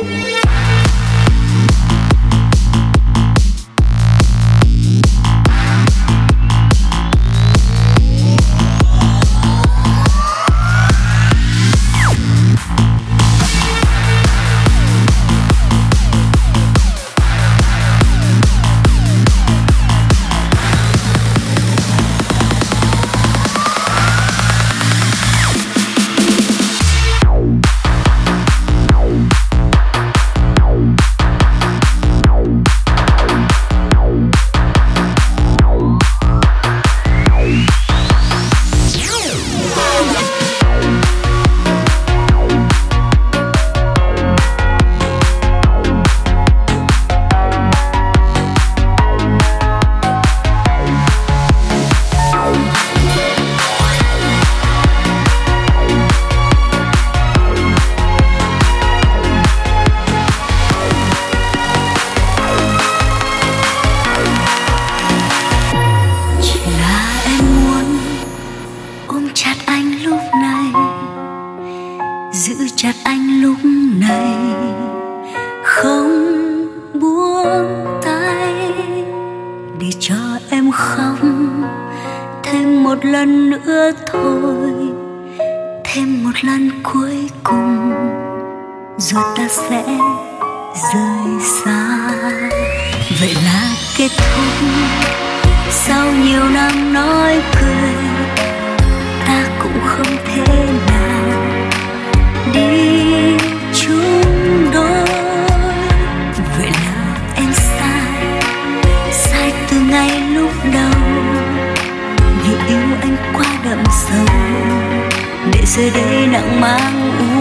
Yeah. Rồi ta sẽ rời xa. Vậy là kết thúc. Sau nhiều năm nói cười, ta cũng không thể nào đi chung đôi. Vậy là em sai sai từ ngay lúc đầu. Vì yêu anh quá đậm sâu, để giờ đây nặng mang u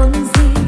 Vou.